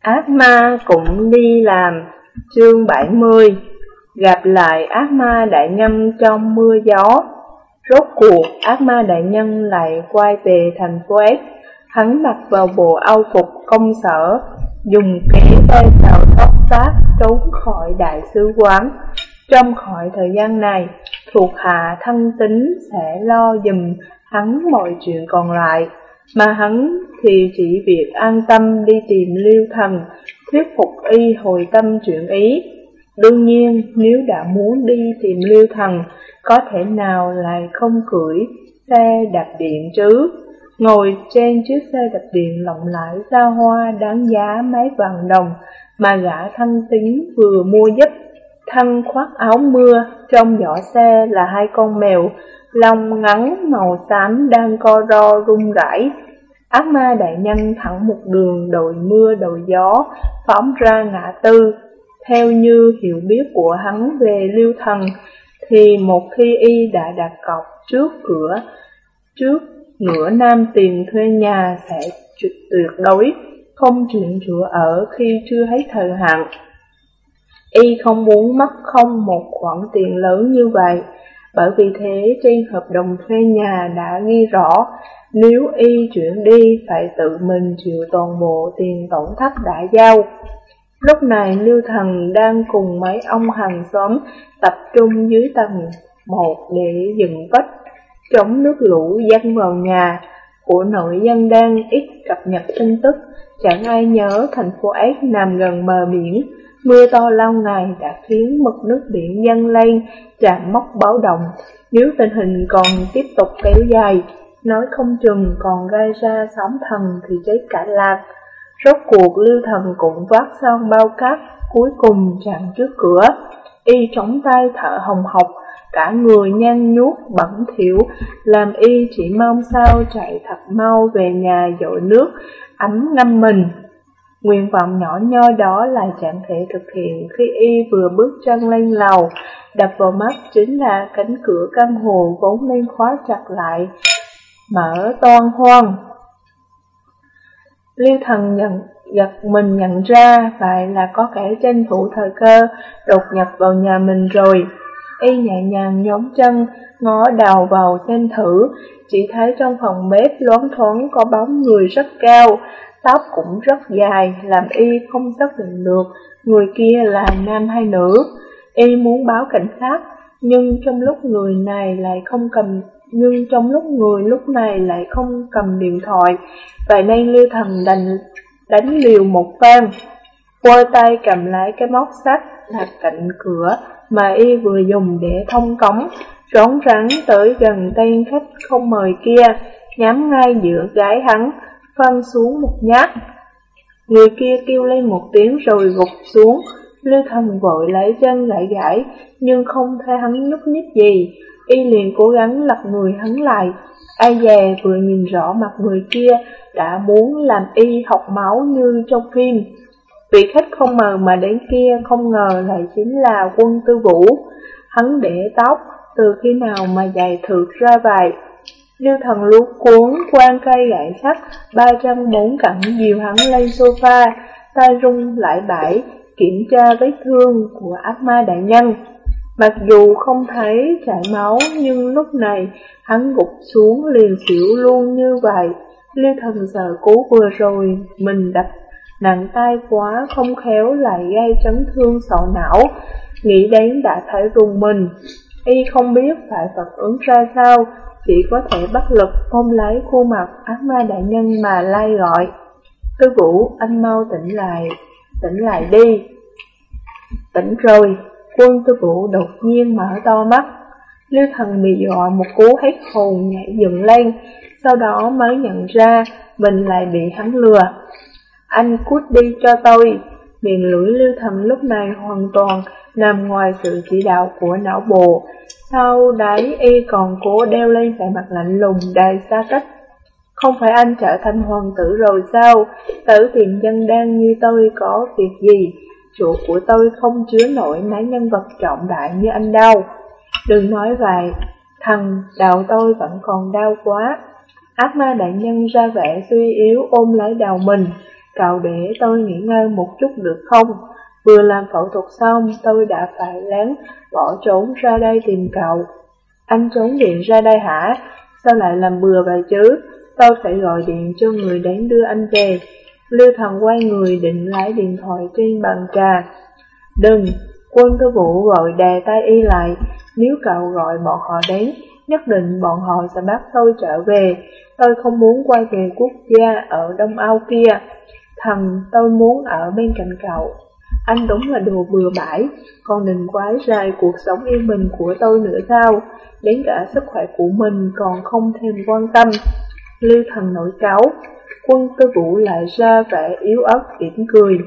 Ác ma cũng đi làm. Chương 70 Gặp lại ác ma đại nhân trong mưa gió. Rốt cuộc, ác ma đại nhân lại quay về thành phố S. Hắn mặc vào bộ âu phục công sở, Dùng kế tay tạo tóc sát trốn khỏi đại sứ quán. Trong khỏi thời gian này, Thuộc hạ thân tính sẽ lo dùm hắn mọi chuyện còn lại. Mà hắn thì chỉ việc an tâm đi tìm liêu thần thuyết phục y hồi tâm chuyển ý. Đương nhiên, nếu đã muốn đi tìm lưu thần, có thể nào lại không cưỡi xe đạp điện chứ? Ngồi trên chiếc xe đạp điện lộng lãi xa hoa đáng giá mấy vàng đồng mà gã thân tính vừa mua giúp. Thân khoác áo mưa, trong giỏ xe là hai con mèo, lông ngắn màu xám đang co ro rung rẩy. Ác ma đại nhân thẳng một đường đồi mưa đồi gió, phóng ra ngã tư. Theo như hiểu biết của hắn về lưu thần, thì một khi y đã đặt cọc trước cửa, trước nửa năm tiền thuê nhà sẽ tuyệt đối không chuyển chỗ ở khi chưa hết thời hạn. Y không muốn mất không một khoản tiền lớn như vậy, bởi vì thế trên hợp đồng thuê nhà đã ghi rõ nếu y chuyển đi phải tự mình chịu toàn bộ tiền tổn thất đã giao. Lúc này Lưu Thần đang cùng mấy ông hàng xóm tập trung dưới tầng một để dựng vách chống nước lũ dâng vào nhà của nội dân đang ít cập nhật tin tức. Chẳng ai nhớ thành phố S nằm gần bờ biển, mưa to lâu ngày đã khiến mực nước biển dâng lên chạm mốc báo động. Nếu tình hình còn tiếp tục kéo dài, nói không chừng còn gây ra sóng thần thì cháy cả lạc. Rốt cuộc lưu thần cũng vác xong bao cát, cuối cùng chặn trước cửa. Y chống tay thở hồng hộc, cả người nhăn nhút bẩn thỉu, làm y chỉ mong sao chạy thật mau về nhà dội nước, ấm ngâm mình. Nguyện vọng nhỏ nhoi đó lại chẳng thể thực hiện khi y vừa bước chân lên lầu, đập vào mắt chính là cánh cửa căn hộ vốn nên khóa chặt lại, mở toan hoang. Liêu thần nhận, giật mình nhận ra vậy là có kẻ tranh thủ thời cơ đột nhập vào nhà mình rồi. Y nhẹ nhàng nhóm chân, ngó đầu vào xem thử, chỉ thấy trong phòng bếp loáng thoáng có bóng người rất cao, tóc cũng rất dài, làm Y không xác định được. Người kia là nam hay nữ. Y muốn báo cảnh sát, nhưng trong lúc người này lại không cầm nhưng trong lúc người lúc này lại không cầm điện thoại, vậy nên Lưu Thần đành đánh liều một phen Quơ tay cầm lấy cái móc sắt đặt cạnh cửa mà y vừa dùng để thông cống, rón rắn tới gần tên khách không mời kia, nhắm ngay giữa gái hắn, phanh xuống một nhát. Người kia kêu lên một tiếng rồi gục xuống, Lưu Thần vội lấy chân gãi gãi, nhưng không thấy hắn nhúc nhích gì, y liền cố gắng lật người hắn lại. Ai dè vừa nhìn rõ mặt người kia đã muốn làm y học máu như trong phim. Vị khách không mờ mà đến kia không ngờ lại chính là quân tư vũ. Hắn để tóc từ khi nào mà dài thượt ra vậy. Lưu thần lú cuốn quan cây gậy sắt, ba chân bốn cẳng dìu hắn lên sofa, tay rung lại bãi, kiểm tra vết thương của ác ma đại nhân. Mặc dù không thấy chảy máu, nhưng lúc này hắn gục xuống liền xỉu luôn như vậy. Lưu thần sợ cú vừa rồi, mình đập nặng tay quá không khéo lại gây chấn thương sọ não. Nghĩ đến đã thấy rùng mình, y không biết phải phản ứng ra sao, chỉ có thể bắt lực ôm lấy khuôn mặt ác ma đại nhân mà lai gọi. Tư vũ, anh mau tỉnh lại, tỉnh lại đi. Tỉnh rồi, Quân tư vũ đột nhiên mở to mắt, Lưu thần bị dọa một cú hét hồn nhảy dựng lên, sau đó mới nhận ra mình lại bị hắn lừa. Anh cút đi cho tôi, miệng lưỡi lưu thần lúc này hoàn toàn nằm ngoài sự chỉ đạo của não bộ. Sau đấy y còn cố đeo lên vẻ mặt lạnh lùng đầy xa cách. Không phải anh trở thành hoàng tử rồi sao? Tử tiền dân đang như tôi có việc gì? Chỗ của tôi không chứa nổi mấy nhân vật trọng đại như anh đâu. Đừng nói vậy, thằng đầu tôi vẫn còn đau quá. Ác ma đại nhân ra vẻ suy yếu ôm lấy đầu mình, cậu để tôi nghỉ ngơi một chút được không? Vừa làm phẫu thuật xong, tôi đã phải lén bỏ trốn ra đây tìm cậu. Anh trốn điện ra đây hả? Sao lại làm bừa vậy chứ? Tôi phải gọi điện cho người đến đưa anh về. Lưu thần quay người định lấy điện thoại trên bàn trà. Đừng, quân tư vũ gọi đè tay y lại. Nếu cậu gọi bọn họ đến, nhất định bọn họ sẽ bắt tôi trở về. Tôi không muốn quay về quốc gia ở Đông Âu kia. Thần, tôi muốn ở bên cạnh cậu. Anh đúng là đồ bừa bãi, còn đừng quái dài cuộc sống yên bình của tôi nữa sao? Đến cả sức khỏe của mình còn không thèm quan tâm. Lưu thần nổi cáo, quân tư vũ lại ra vẻ yếu ớt yểm cười.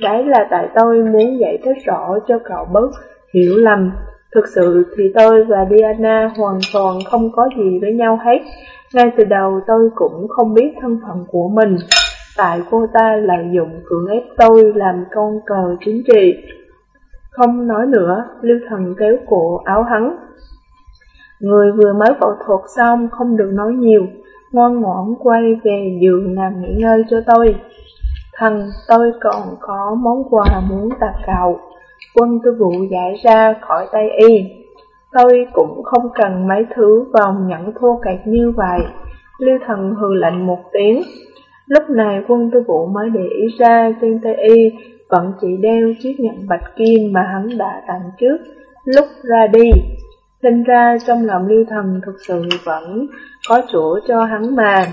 Đấy là tại tôi muốn giải thích rõ cho cậu bớt hiểu lầm. Thực sự thì tôi và Diana hoàn toàn không có gì với nhau hết. Ngay từ đầu tôi cũng không biết thân phận của mình. Tại cô ta lợi dụng cưỡng ép tôi làm con cờ chính trị. Không nói nữa, Lưu Thần kéo cổ áo hắn. Người vừa mới phẫu thuật xong không được nói nhiều, ngoan ngoãn quay về giường nằm nghỉ ngơi cho tôi. Thần, tôi còn có món quà muốn tặng cậu. Quân tư vụ giải ra khỏi tay y. Tôi cũng không cần mấy thứ vòng nhẫn thô kẹt như vậy. Lưu thần hừ lạnh một tiếng. Lúc này quân tư vụ mới để ý ra trên tay y vẫn chỉ đeo chiếc nhẫn bạch kim mà hắn đã tặng trước lúc ra đi. Sinh ra trong lòng lưu thần thực sự vẫn có chỗ cho hắn mà.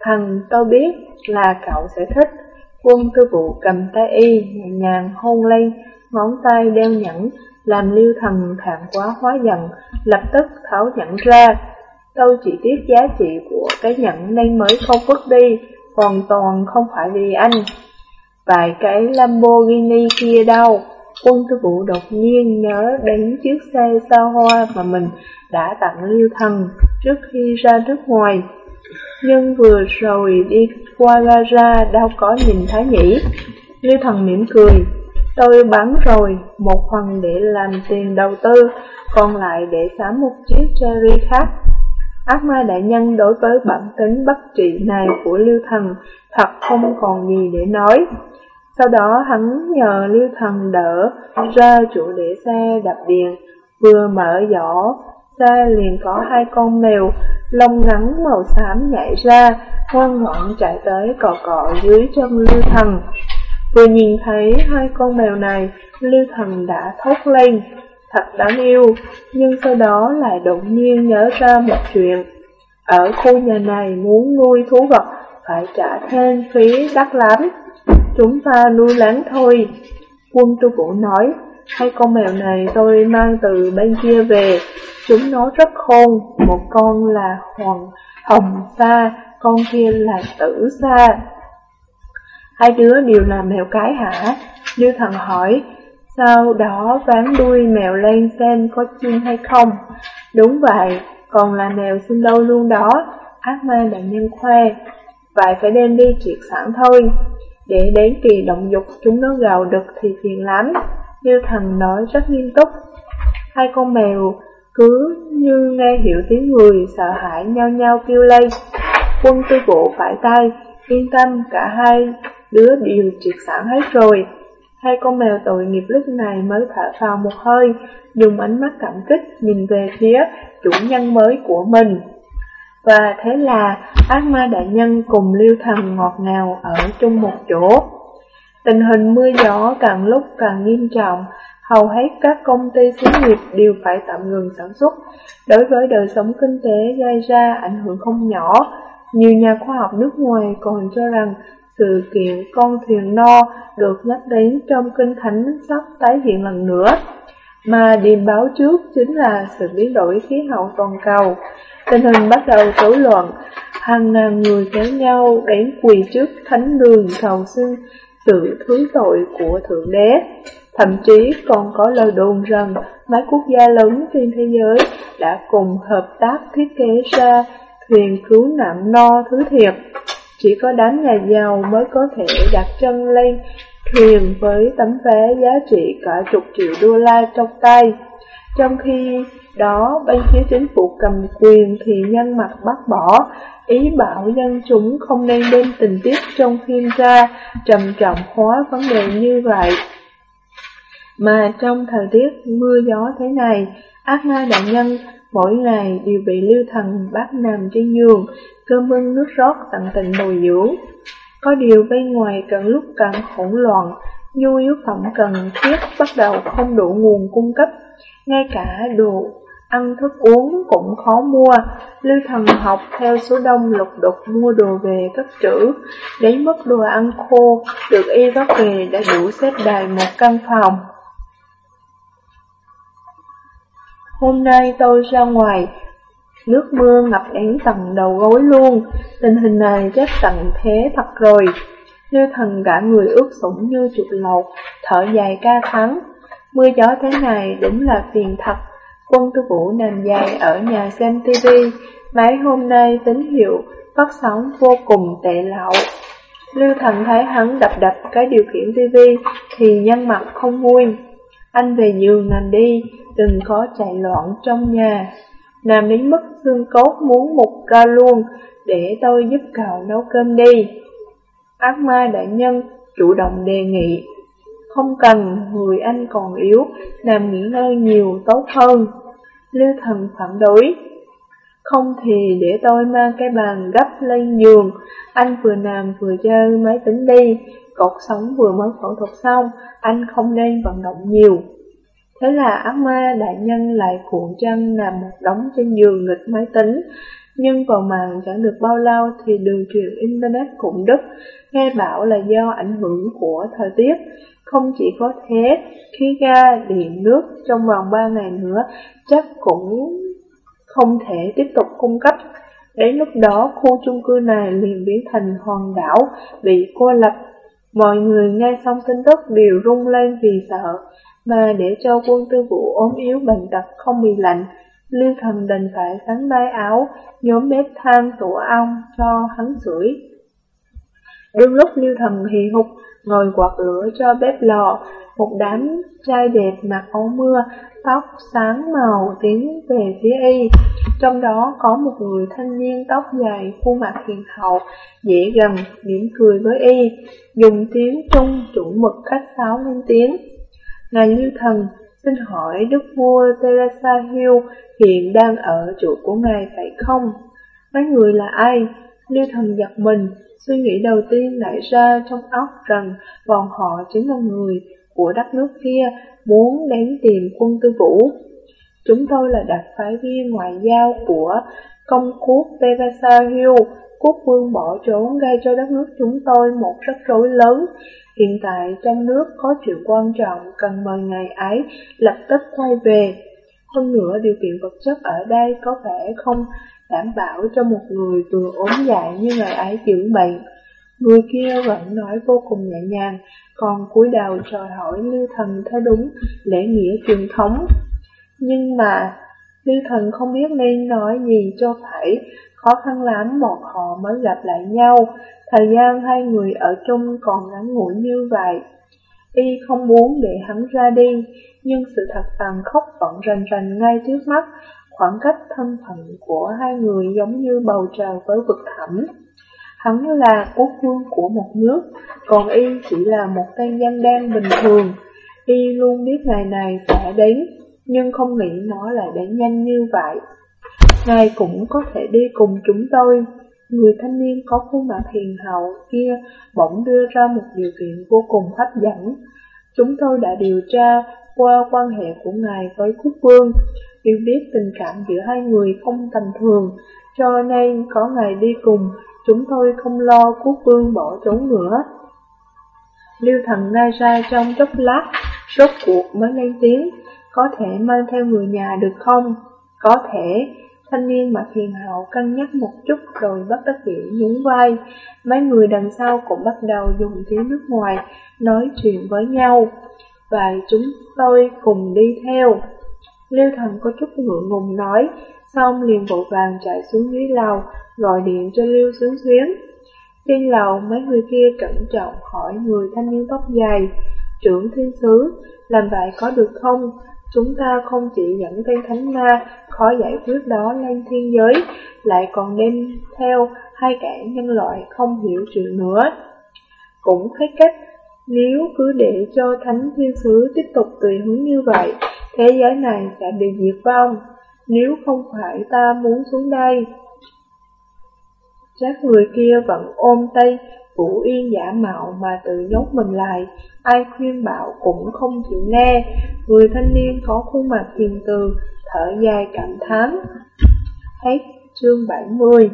thằng tôi biết là cậu sẽ thích. Quân tư vụ cầm tay y, nhẹ nhàng hôn lên, ngón tay đeo nhẫn, làm lưu thần thảm quá hóa giận, lập tức tháo nhẫn ra. Tôi chỉ tiếc giá trị của cái nhẫn nên mới không vứt đi, hoàn toàn không phải vì anh. Vài cái Lamborghini kia đâu. Quân tư vụ đột nhiên nhớ đến chiếc xe xa hoa mà mình đã tặng Lưu Thần trước khi ra nước ngoài. Nhưng vừa rồi đi qua gara đâu có nhìn thấy nhỉ. Lưu Thần mỉm cười. Tôi bán rồi, một phần để làm tiền đầu tư, còn lại để sắm một chiếc cherry khác. Ác ma đại nhân đối với bản tính bất trị này của Lưu Thần thật không còn gì để nói. Sau đó hắn nhờ Lưu Thần đỡ ra chỗ để xe đạp điện, vừa mở giỏ, xe liền có hai con mèo lông ngắn màu xám nhảy ra, ngoan ngoãn chạy tới cọ cọ dưới chân Lưu Thần. Vừa nhìn thấy hai con mèo này, Lưu Thần đã thốt lên, thật đáng yêu, nhưng sau đó lại đột nhiên nhớ ra một chuyện. Ở khu nhà này muốn nuôi thú vật phải trả thêm phí đắt lắm. Chúng ta nuôi láng thôi. Quân tu vũ nói, hai con mèo này tôi mang từ bên kia về, chúng nó rất khôn, một con là hoàng hồng sa, con kia là tử sa. Hai đứa đều là mèo cái hả? Như thần hỏi, sau đó ván đuôi mèo lên xem có chim hay không. Đúng vậy, còn là mèo xin đâu luôn đó, ác ma đại nhân khoe. Vậy phải đem đi triệt sản thôi, để đến kỳ động dục chúng nó gào đực thì phiền lắm. Như thần nói rất nghiêm túc. Hai con mèo cứ như nghe hiểu tiếng người sợ hãi nhau nhau kêu lên. Quân tư bộ phải tay, yên tâm cả hai đứa đều triệt sản hết rồi. Hai con mèo tội nghiệp lúc này mới thở phào một hơi, dùng ánh mắt cảm kích nhìn về phía chủ nhân mới của mình. Và thế là ác ma đại nhân cùng lưu thần ngọt ngào ở chung một chỗ. Tình hình mưa gió càng lúc càng nghiêm trọng, hầu hết các công ty xí nghiệp đều phải tạm ngừng sản xuất. Đối với đời sống kinh tế gây ra ảnh hưởng không nhỏ, nhiều nhà khoa học nước ngoài còn cho rằng sự kiện con thuyền no được nhắc đến trong kinh thánh sắp tái hiện lần nữa, mà điềm báo trước chính là sự biến đổi khí hậu toàn cầu. Tình hình bắt đầu rối loạn, hàng ngàn người kéo nhau đến quỳ trước thánh đường cầu xin sự thứ tội của Thượng Đế. Thậm chí còn có lời đồn rằng mấy quốc gia lớn trên thế giới đã cùng hợp tác thiết kế ra thuyền cứu nạn no thứ thiệt. Chỉ có đám nhà giàu mới có thể đặt chân lên thuyền với tấm vé giá trị cả chục triệu đô la trong tay. Trong khi đó, bên phía chính phủ cầm quyền thì nhân mặt bác bỏ, ý bảo dân chúng không nên đem tình tiết trong phim ra, trầm trọng hóa vấn đề như vậy. Mà trong thời tiết mưa gió thế này, ác ma đại nhân mỗi ngày đều bị lưu thần bắt nằm trên giường, cơm bưng nước rót tận tình bồi dưỡng. Có điều bên ngoài càng lúc càng hỗn loạn, nhu yếu phẩm cần thiết bắt đầu không đủ nguồn cung cấp, ngay cả đồ ăn thức uống cũng khó mua. Lưu thần học theo số đông lục đục mua đồ về cất trữ, đến mức đồ ăn khô được y vác về đã đủ xếp đầy một căn phòng. Hôm nay tôi ra ngoài, nước mưa ngập đến tầng đầu gối luôn, tình hình này chắc tận thế thật rồi. Lưu thần cả người ướt sũng như chuột lột, thở dài ca thắng. Mưa gió thế này đúng là phiền thật. Quân tư vũ nằm dài ở nhà xem tivi, mấy hôm nay tín hiệu phát sóng vô cùng tệ lậu. Lưu thần thấy hắn đập đập cái điều khiển tivi thì nhân mặt không vui. Anh về giường nằm đi, đừng có chạy loạn trong nhà. Nam đến mức xương cốt muốn mục ra luôn, để tôi giúp cậu nấu cơm đi. Ác ma đại nhân chủ động đề nghị. Không cần, người anh còn yếu, nằm nghỉ ngơi nhiều tốt hơn. Lưu thần phản đối. Không thì để tôi mang cái bàn gấp lên giường, anh vừa nằm vừa chơi máy tính đi, cột sống vừa mới phẫu thuật xong, anh không nên vận động nhiều. Thế là ác ma đại nhân lại cuộn chân nằm một đống trên giường nghịch máy tính, nhưng vào màn chẳng được bao lâu thì đường truyền Internet cũng đứt, nghe bảo là do ảnh hưởng của thời tiết. Không chỉ có thế, khí ga, điện, nước trong vòng 3 ngày nữa chắc cũng không thể tiếp tục cung cấp. Đến lúc đó, khu chung cư này liền biến thành hòn đảo, bị cô lập. Mọi người nghe xong tin tức đều rung lên vì sợ, mà để cho quân tư vụ ốm yếu bệnh tật không bị lạnh, Lưu thần đành phải sắn bay áo, nhóm bếp than tổ ong cho hắn sưởi. Đúng lúc Lưu thần hì hục, ngồi quạt lửa cho bếp lò, một đám trai đẹp mặc áo mưa, tóc sáng màu tiến về phía y. Trong đó có một người thanh niên tóc dài, khuôn mặt hiền hậu, dễ gần, mỉm cười với y, dùng tiếng Trung chuẩn mực khách sáo lên tiếng. Ngài Lưu Thần, xin hỏi Đức vua Teresa Hill hiện đang ở chỗ của ngài phải không? Mấy người là ai? Lưu Thần giật mình, suy nghĩ đầu tiên lại ra trong óc rằng bọn họ chính là người của đất nước kia muốn đến tìm quân tư vũ. Chúng tôi là đặc phái viên ngoại giao của công quốc Teresa Hill, quốc vương bỏ trốn gây cho đất nước chúng tôi một rắc rối lớn. Hiện tại trong nước có chuyện quan trọng cần mời ngài ấy lập tức quay về. Hơn nữa điều kiện vật chất ở đây có vẻ không đảm bảo cho một người vừa ốm dại như ngài ấy dưỡng bệnh. Người kia vẫn nói vô cùng nhẹ nhàng, còn cúi đầu trò hỏi Lưu Thần theo đúng lễ nghĩa truyền thống. Nhưng mà, Lưu Thần không biết nên nói gì cho phải, khó khăn lắm bọn họ mới gặp lại nhau, thời gian hai người ở chung còn ngắn ngủi như vậy. Y không muốn để hắn ra đi, nhưng sự thật tàn khốc vẫn rành rành ngay trước mắt, khoảng cách thân phận của hai người giống như bầu trời với vực thẳm. Hắn là quốc vương của một nước, còn Y chỉ là một tên dân đen bình thường. Y luôn biết ngày này sẽ đến, nhưng không nghĩ nó lại đến nhanh như vậy. Ngài cũng có thể đi cùng chúng tôi. Người thanh niên có khuôn mặt hiền hậu kia bỗng đưa ra một điều kiện vô cùng hấp dẫn. Chúng tôi đã điều tra qua quan hệ của ngài với quốc vương, đều biết tình cảm giữa hai người không tầm thường, cho nên có ngài đi cùng, chúng tôi không lo quốc vương bỏ trốn nữa. Lưu thần ngay ra trong chốc lát, rốt cuộc mới lên tiếng, có thể mang theo người nhà được không? Có thể, thanh niên mặt hiền hậu cân nhắc một chút rồi bắt đắc dĩ nhún vai. Mấy người đằng sau cũng bắt đầu dùng tiếng nước ngoài, nói chuyện với nhau. Và chúng tôi cùng đi theo. Lưu thần có chút ngượng ngùng nói, xong liền vội vàng chạy xuống dưới lầu, gọi điện cho Lưu Xuyến Xuyến. Trên lầu, mấy người kia cẩn trọng hỏi người thanh niên tóc dài, trưởng thiên sứ, làm vậy có được không? Chúng ta không chỉ dẫn tên thánh ma khó giải quyết đó lên thiên giới, lại còn đem theo hai kẻ nhân loại không hiểu chuyện nữa. Cũng hết cách, nếu cứ để cho thánh thiên sứ tiếp tục tùy hướng như vậy, thế giới này sẽ bị diệt vong. Nếu không phải ta muốn xuống đây, chắc người kia vẫn ôm tay Vũ Yên giả mạo mà tự nhốt mình lại, ai khuyên bảo cũng không chịu nghe. Người thanh niên có khuôn mặt hiền từ, thở dài cảm thán. Hết chương 70